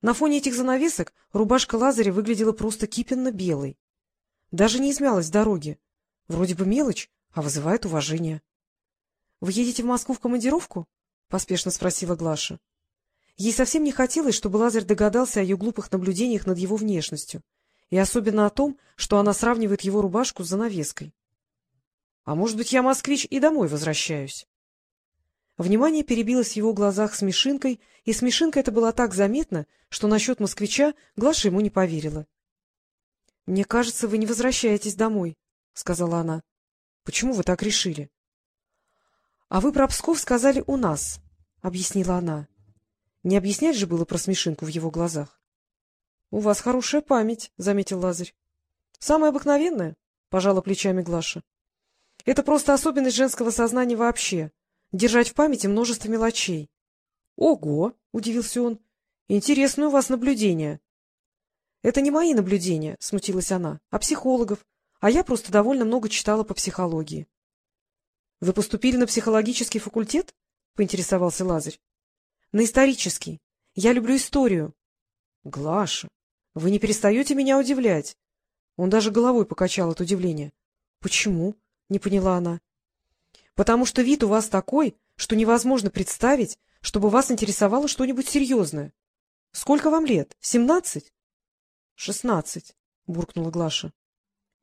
На фоне этих занавесок рубашка Лазаря выглядела просто кипенно-белой. Даже не измялась дороги. Вроде бы мелочь, а вызывает уважение. — Вы едете в Москву в командировку? — поспешно спросила Глаша. Ей совсем не хотелось, чтобы Лазарь догадался о ее глупых наблюдениях над его внешностью, и особенно о том, что она сравнивает его рубашку с занавеской. — А может быть, я москвич и домой возвращаюсь? Внимание перебилось в его глазах смешинкой, и смешинка эта была так заметна, что насчет москвича Глаша ему не поверила. — Мне кажется, вы не возвращаетесь домой, — сказала она. — Почему вы так решили? — А вы про Псков сказали у нас, — объяснила она. Не объяснять же было про смешинку в его глазах. — У вас хорошая память, — заметил Лазарь. — Самая обыкновенная, — пожала плечами Глаша. — Это просто особенность женского сознания вообще — держать в памяти множество мелочей. — Ого! — удивился он. — Интересное у вас наблюдение. — Это не мои наблюдения, — смутилась она, — а психологов, а я просто довольно много читала по психологии. — Вы поступили на психологический факультет? — поинтересовался Лазарь. — На исторический. Я люблю историю. — Глаша, вы не перестаете меня удивлять. Он даже головой покачал от удивления. — Почему? — не поняла она. — Потому что вид у вас такой, что невозможно представить, чтобы вас интересовало что-нибудь серьезное. Сколько вам лет? Семнадцать? — Шестнадцать, — буркнула Глаша.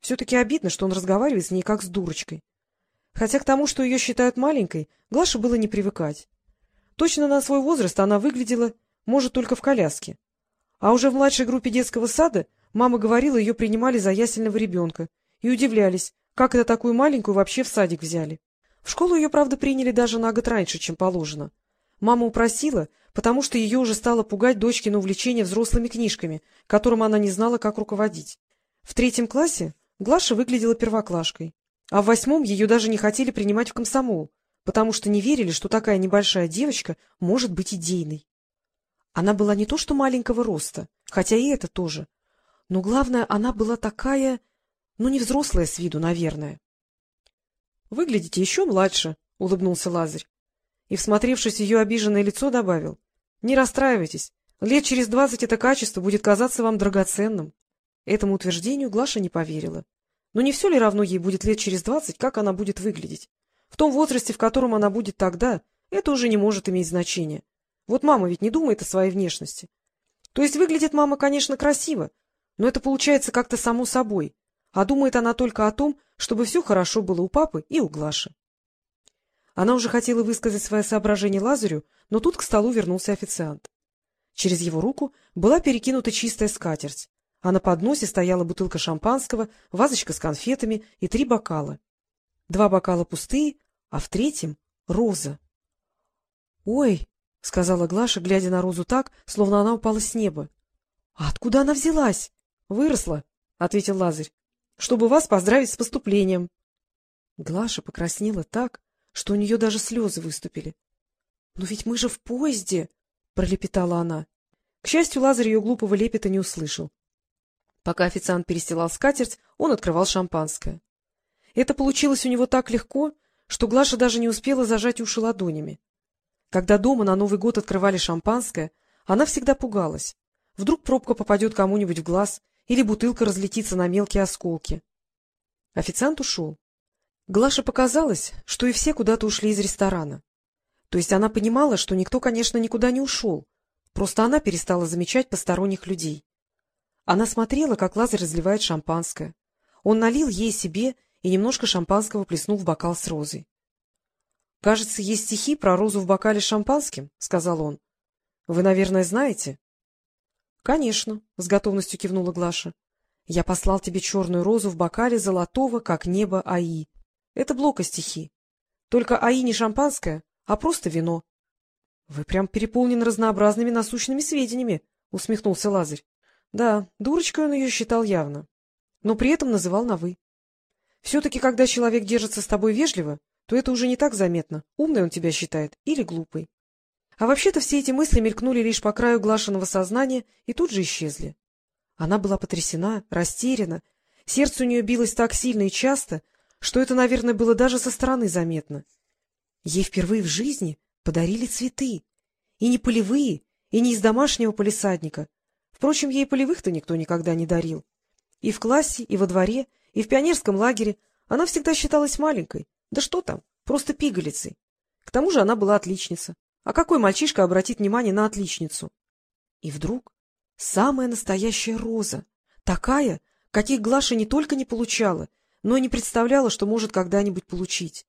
Все-таки обидно, что он разговаривает с ней как с дурочкой. Хотя к тому, что ее считают маленькой, Глаше было не привыкать. Точно на свой возраст она выглядела, может, только в коляске. А уже в младшей группе детского сада мама говорила, ее принимали за ясельного ребенка, и удивлялись, как это такую маленькую вообще в садик взяли. В школу ее, правда, приняли даже на год раньше, чем положено. Мама упросила, потому что ее уже стало пугать дочкино увлечение взрослыми книжками, которым она не знала, как руководить. В третьем классе Глаша выглядела первоклашкой. А в восьмом ее даже не хотели принимать в комсомол, потому что не верили, что такая небольшая девочка может быть идейной. Она была не то что маленького роста, хотя и это тоже, но главное, она была такая, ну, не взрослая с виду, наверное. — Выглядите еще младше, — улыбнулся Лазарь. И, всмотревшись в ее обиженное лицо, добавил. — Не расстраивайтесь, лет через двадцать это качество будет казаться вам драгоценным. Этому утверждению Глаша не поверила. Но не все ли равно ей будет лет через двадцать, как она будет выглядеть? В том возрасте, в котором она будет тогда, это уже не может иметь значения. Вот мама ведь не думает о своей внешности. То есть выглядит мама, конечно, красиво, но это получается как-то само собой, а думает она только о том, чтобы все хорошо было у папы и у Глаши. Она уже хотела высказать свое соображение Лазарю, но тут к столу вернулся официант. Через его руку была перекинута чистая скатерть, а на подносе стояла бутылка шампанского, вазочка с конфетами и три бокала. Два бокала пустые, а в третьем — роза. — Ой! — сказала Глаша, глядя на розу так, словно она упала с неба. — А откуда она взялась? — Выросла, — ответил Лазарь, — чтобы вас поздравить с поступлением. Глаша покраснела так, что у нее даже слезы выступили. — Но ведь мы же в поезде! — пролепетала она. К счастью, Лазарь ее глупого лепета не услышал. Пока официант перестилал скатерть, он открывал шампанское. Это получилось у него так легко, что Глаша даже не успела зажать уши ладонями. Когда дома на Новый год открывали шампанское, она всегда пугалась. Вдруг пробка попадет кому-нибудь в глаз или бутылка разлетится на мелкие осколки. Официант ушел. Глаше показалось, что и все куда-то ушли из ресторана. То есть она понимала, что никто, конечно, никуда не ушел, просто она перестала замечать посторонних людей. Она смотрела, как Лазарь разливает шампанское. Он налил ей себе и немножко шампанского плеснул в бокал с розой. — Кажется, есть стихи про розу в бокале с шампанским, — сказал он. — Вы, наверное, знаете? — Конечно, — с готовностью кивнула Глаша. — Я послал тебе черную розу в бокале золотого, как небо Аи. Это блока стихи. Только Аи не шампанское, а просто вино. — Вы прям переполнены разнообразными насущными сведениями, — усмехнулся Лазарь. Да, дурочкой он ее считал явно, но при этом называл на «вы». Все-таки, когда человек держится с тобой вежливо, то это уже не так заметно, умный он тебя считает или глупый. А вообще-то все эти мысли мелькнули лишь по краю глашенного сознания и тут же исчезли. Она была потрясена, растеряна, сердце у нее билось так сильно и часто, что это, наверное, было даже со стороны заметно. Ей впервые в жизни подарили цветы, и не полевые, и не из домашнего полисадника. Впрочем, ей полевых-то никто никогда не дарил. И в классе, и во дворе, и в пионерском лагере она всегда считалась маленькой. Да что там, просто пигалицей. К тому же она была отличница. А какой мальчишка обратит внимание на отличницу? И вдруг самая настоящая роза, такая, каких Глаша не только не получала, но и не представляла, что может когда-нибудь получить.